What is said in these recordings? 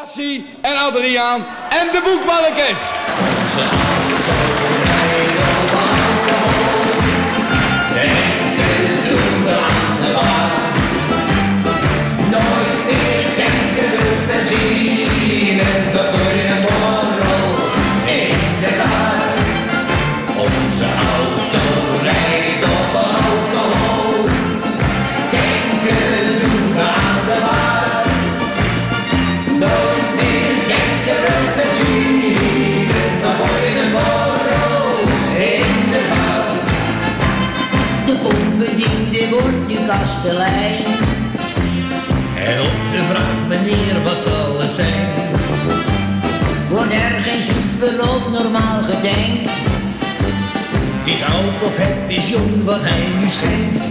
Bassie en Adriaan en de boekmannekes. Nooit meer denken we benzine, De onbediende wordt nu kastelein. En op de vraag, meneer, wat zal het zijn? Wordt er geen super of normaal gedenkt. Het is oud of het is jong wat hij nu schenkt.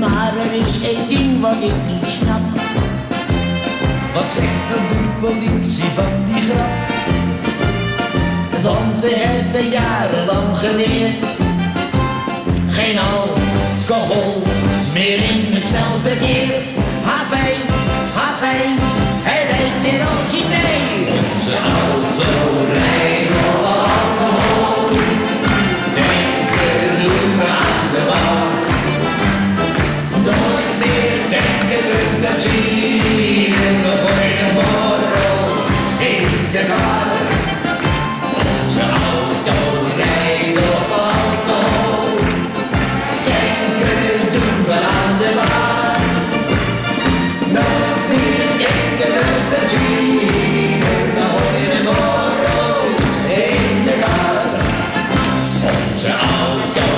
Maar er is één ding wat ik niet snap. Wat zegt dan de politie van die grap? Want we hebben jarenlang geleerd. Meer in het snelverkeer. H5, H5, Não, não.